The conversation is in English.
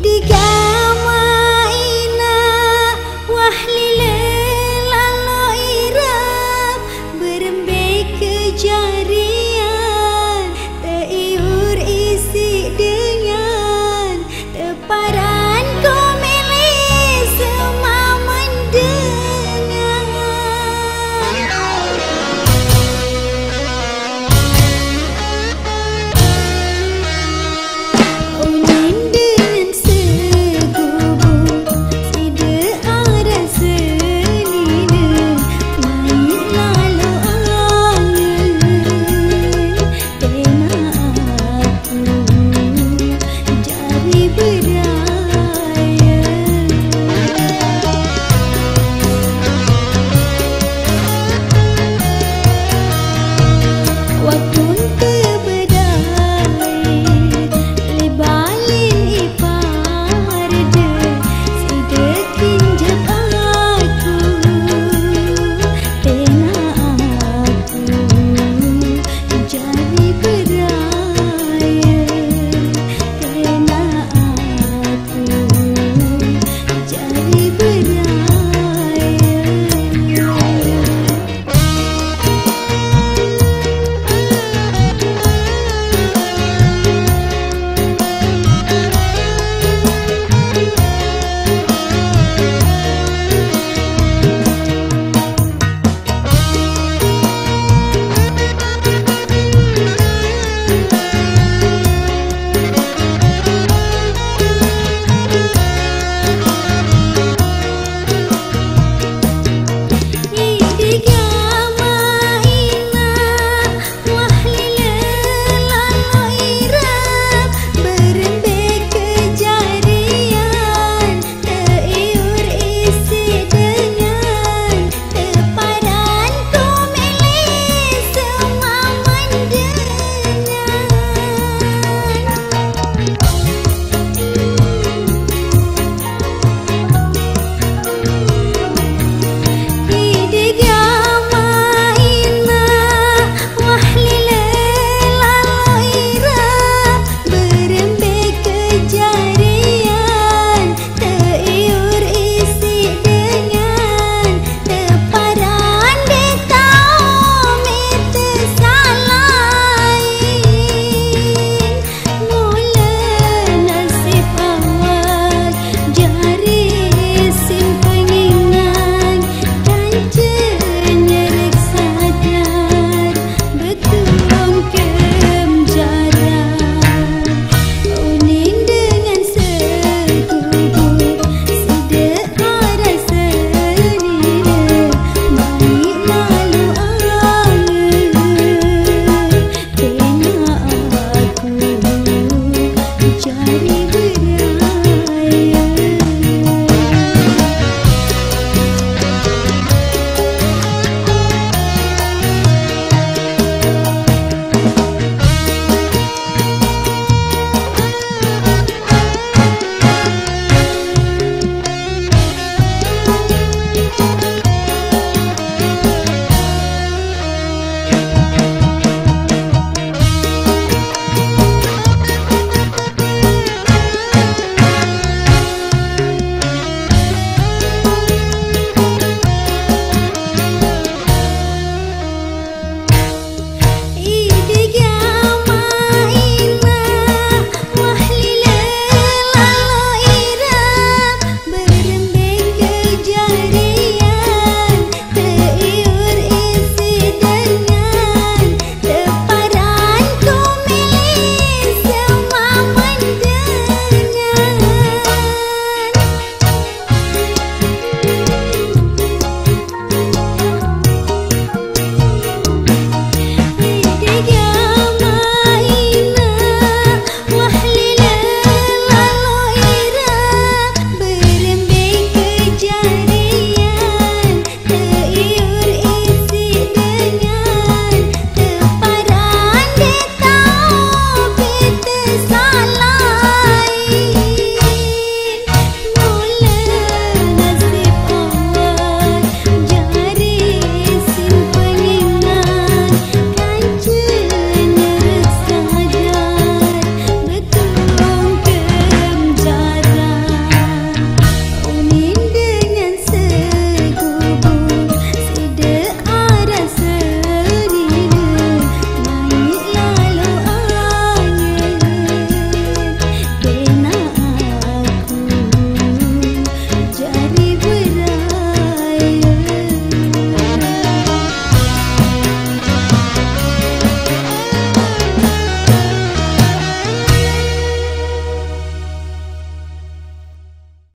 Lady